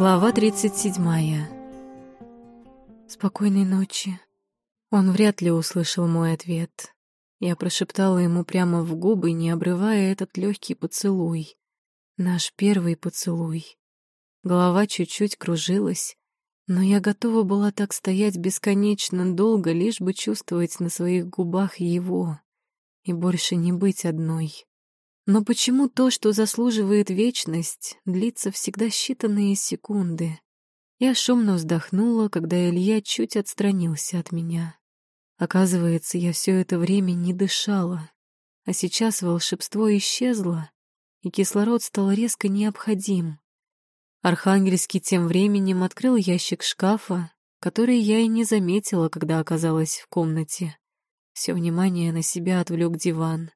Глава 37. Спокойной ночи. Он вряд ли услышал мой ответ. Я прошептала ему прямо в губы, не обрывая этот легкий поцелуй. Наш первый поцелуй. Голова чуть-чуть кружилась, но я готова была так стоять бесконечно долго, лишь бы чувствовать на своих губах его и больше не быть одной. Но почему то, что заслуживает вечность, длится всегда считанные секунды? Я шумно вздохнула, когда Илья чуть отстранился от меня. Оказывается, я все это время не дышала, а сейчас волшебство исчезло, и кислород стал резко необходим. Архангельский тем временем открыл ящик шкафа, который я и не заметила, когда оказалась в комнате. Все внимание на себя отвлек диван.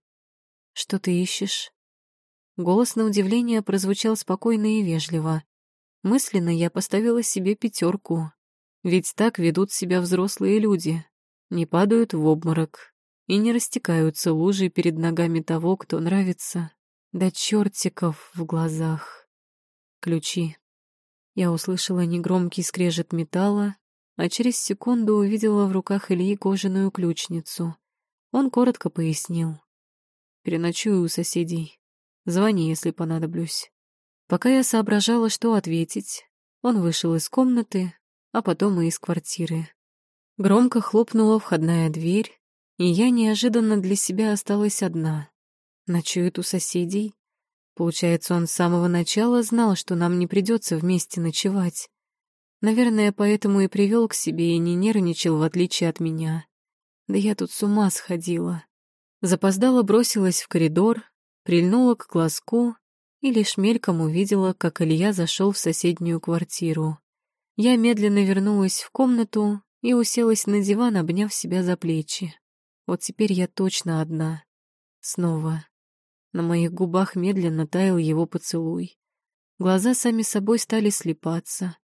«Что ты ищешь?» Голос на удивление прозвучал спокойно и вежливо. Мысленно я поставила себе пятерку. Ведь так ведут себя взрослые люди. Не падают в обморок и не растекаются лужи перед ногами того, кто нравится, до чертиков в глазах. Ключи. Я услышала негромкий скрежет металла, а через секунду увидела в руках Ильи кожаную ключницу. Он коротко пояснил. Переночую у соседей. Звони, если понадоблюсь. Пока я соображала, что ответить, он вышел из комнаты, а потом и из квартиры. Громко хлопнула входная дверь, и я неожиданно для себя осталась одна. Ночует у соседей. Получается, он с самого начала знал, что нам не придется вместе ночевать. Наверное, поэтому и привел к себе и не нервничал, в отличие от меня. Да я тут с ума сходила. Запоздала бросилась в коридор, прильнула к глазку и лишь мельком увидела, как Илья зашел в соседнюю квартиру. Я медленно вернулась в комнату и уселась на диван, обняв себя за плечи. Вот теперь я точно одна. Снова. На моих губах медленно таял его поцелуй. Глаза сами собой стали слепаться.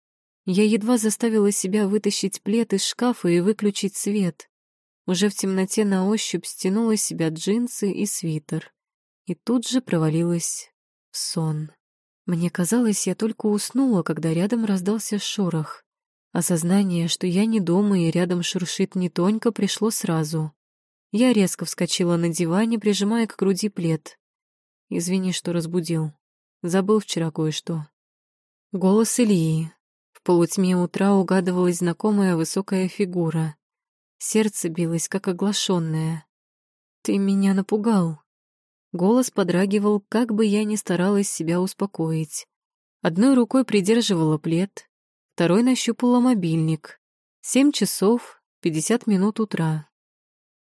Я едва заставила себя вытащить плед из шкафа и выключить свет. Уже в темноте на ощупь стянула с себя джинсы и свитер. И тут же провалилась в сон. Мне казалось, я только уснула, когда рядом раздался шорох. Осознание, что я не дома и рядом шуршит не Тонька, пришло сразу. Я резко вскочила на диване, прижимая к груди плед. «Извини, что разбудил. Забыл вчера кое-что». Голос Ильи. В полутьме утра угадывалась знакомая высокая фигура. Сердце билось, как оглашенное. «Ты меня напугал». Голос подрагивал, как бы я ни старалась себя успокоить. Одной рукой придерживала плед, второй нащупала мобильник. Семь часов, пятьдесят минут утра.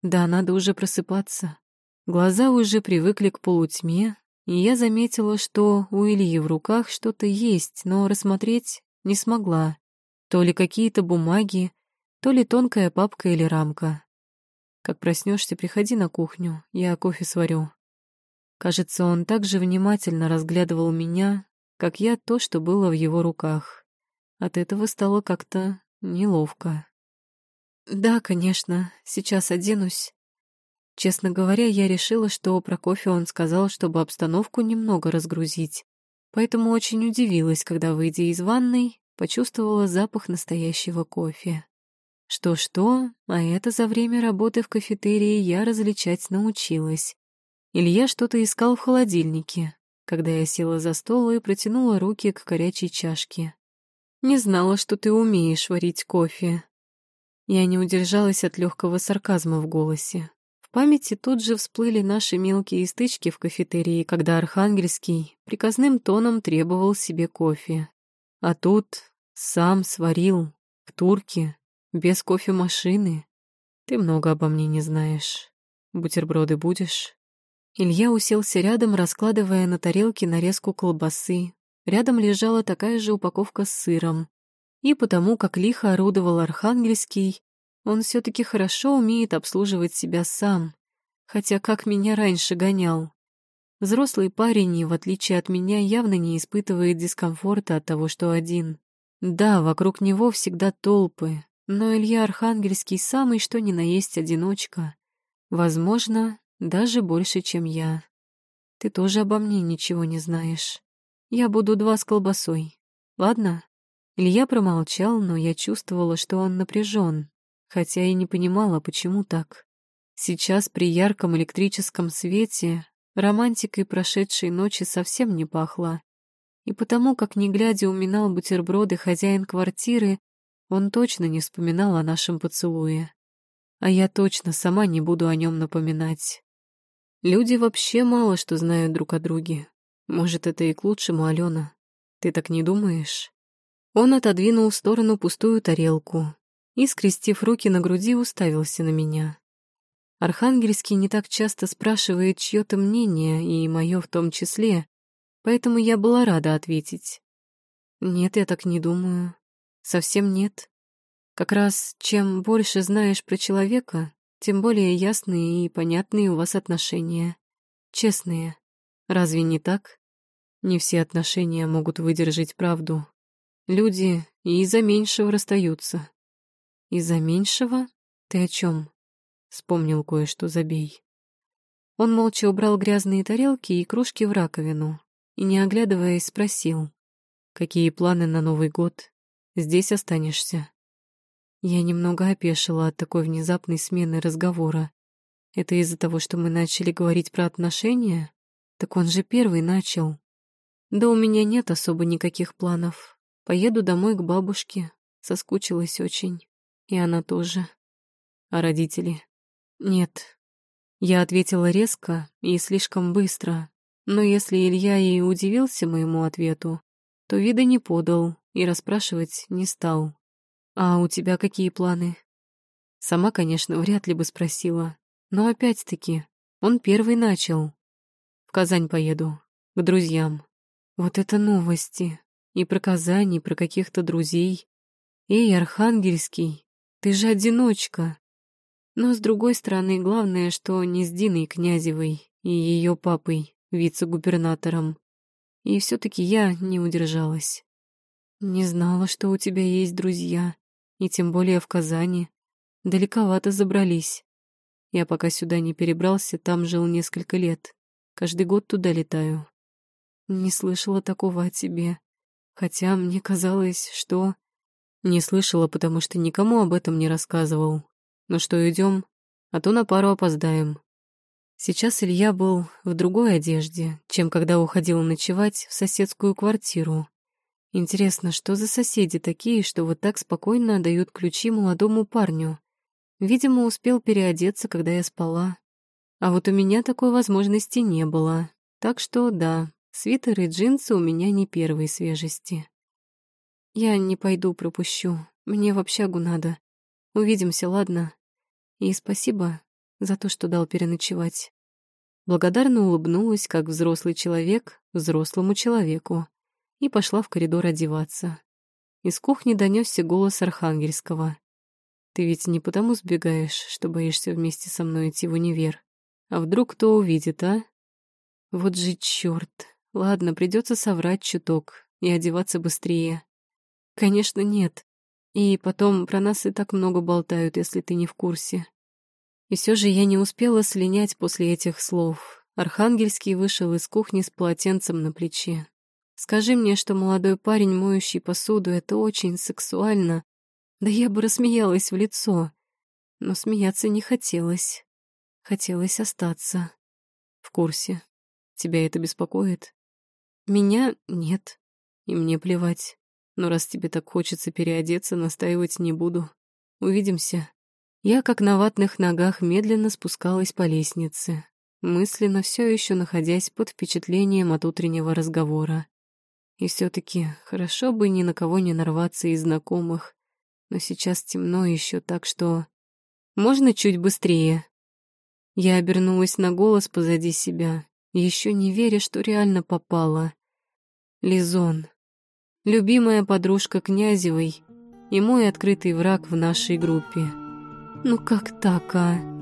Да, надо уже просыпаться. Глаза уже привыкли к полутьме, и я заметила, что у Ильи в руках что-то есть, но рассмотреть не смогла. То ли какие-то бумаги, то ли тонкая папка или рамка. Как проснешься, приходи на кухню, я кофе сварю. Кажется, он так же внимательно разглядывал меня, как я то, что было в его руках. От этого стало как-то неловко. Да, конечно, сейчас оденусь. Честно говоря, я решила, что про кофе он сказал, чтобы обстановку немного разгрузить. Поэтому очень удивилась, когда, выйдя из ванной, почувствовала запах настоящего кофе. Что-что, а это за время работы в кафетерии я различать научилась. Илья что-то искал в холодильнике, когда я села за стол и протянула руки к горячей чашке. «Не знала, что ты умеешь варить кофе». Я не удержалась от легкого сарказма в голосе. В памяти тут же всплыли наши мелкие стычки в кафетерии, когда Архангельский приказным тоном требовал себе кофе. А тут сам сварил, в турке, без кофемашины. Ты много обо мне не знаешь. Бутерброды будешь?» Илья уселся рядом, раскладывая на тарелке нарезку колбасы. Рядом лежала такая же упаковка с сыром. И потому, как лихо орудовал Архангельский, он все таки хорошо умеет обслуживать себя сам, хотя как меня раньше гонял. Взрослый парень, в отличие от меня, явно не испытывает дискомфорта от того, что один. Да, вокруг него всегда толпы, но Илья Архангельский самый что ни на есть одиночка. Возможно, даже больше, чем я. Ты тоже обо мне ничего не знаешь. Я буду два с колбасой. Ладно? Илья промолчал, но я чувствовала, что он напряжен, хотя и не понимала, почему так. Сейчас при ярком электрическом свете романтикой прошедшей ночи совсем не пахло. И потому, как не глядя уминал бутерброды хозяин квартиры, он точно не вспоминал о нашем поцелуе. А я точно сама не буду о нем напоминать. Люди вообще мало что знают друг о друге. Может, это и к лучшему, Алена. Ты так не думаешь? Он отодвинул в сторону пустую тарелку и, скрестив руки на груди, уставился на меня. Архангельский не так часто спрашивает чье-то мнение, и мое в том числе, поэтому я была рада ответить. Нет, я так не думаю. Совсем нет. Как раз чем больше знаешь про человека, тем более ясные и понятные у вас отношения. Честные. Разве не так? Не все отношения могут выдержать правду. Люди и из-за меньшего расстаются. Из-за меньшего? Ты о чем? Вспомнил кое-что, забей. Он молча убрал грязные тарелки и кружки в раковину и, не оглядываясь, спросил, «Какие планы на Новый год? Здесь останешься?» Я немного опешила от такой внезапной смены разговора. Это из-за того, что мы начали говорить про отношения? Так он же первый начал. Да у меня нет особо никаких планов. Поеду домой к бабушке. Соскучилась очень. И она тоже. А родители? Нет. Я ответила резко и слишком быстро. Но если Илья и удивился моему ответу, то вида не подал и расспрашивать не стал. «А у тебя какие планы?» Сама, конечно, вряд ли бы спросила. Но опять-таки, он первый начал. В Казань поеду, к друзьям. Вот это новости. И про Казань, и про каких-то друзей. Эй, Архангельский, ты же одиночка. Но, с другой стороны, главное, что не с Диной Князевой и ее папой, вице-губернатором. И все таки я не удержалась. Не знала, что у тебя есть друзья и тем более в Казани. Далековато забрались. Я пока сюда не перебрался, там жил несколько лет. Каждый год туда летаю. Не слышала такого о тебе. Хотя мне казалось, что... Не слышала, потому что никому об этом не рассказывал. Ну что, идем? А то на пару опоздаем. Сейчас Илья был в другой одежде, чем когда уходил ночевать в соседскую квартиру. Интересно, что за соседи такие, что вот так спокойно дают ключи молодому парню? Видимо, успел переодеться, когда я спала. А вот у меня такой возможности не было. Так что, да, свитер и джинсы у меня не первой свежести. Я не пойду, пропущу. Мне в общагу надо. Увидимся, ладно? И спасибо за то, что дал переночевать. Благодарно улыбнулась, как взрослый человек взрослому человеку и пошла в коридор одеваться. Из кухни донесся голос Архангельского. «Ты ведь не потому сбегаешь, что боишься вместе со мной идти в универ. А вдруг кто увидит, а?» «Вот же чёрт! Ладно, придется соврать чуток и одеваться быстрее». «Конечно, нет. И потом про нас и так много болтают, если ты не в курсе». И все же я не успела слинять после этих слов. Архангельский вышел из кухни с полотенцем на плече. Скажи мне, что молодой парень, моющий посуду, это очень сексуально. Да я бы рассмеялась в лицо. Но смеяться не хотелось. Хотелось остаться. В курсе. Тебя это беспокоит? Меня нет. И мне плевать. Но раз тебе так хочется переодеться, настаивать не буду. Увидимся. Я, как на ватных ногах, медленно спускалась по лестнице, мысленно все еще находясь под впечатлением от утреннего разговора. И все-таки хорошо бы ни на кого не нарваться из знакомых. Но сейчас темно еще, так что... Можно чуть быстрее? Я обернулась на голос позади себя, еще не веря, что реально попала. Лизон. Любимая подружка Князевой и мой открытый враг в нашей группе. Ну как так, а?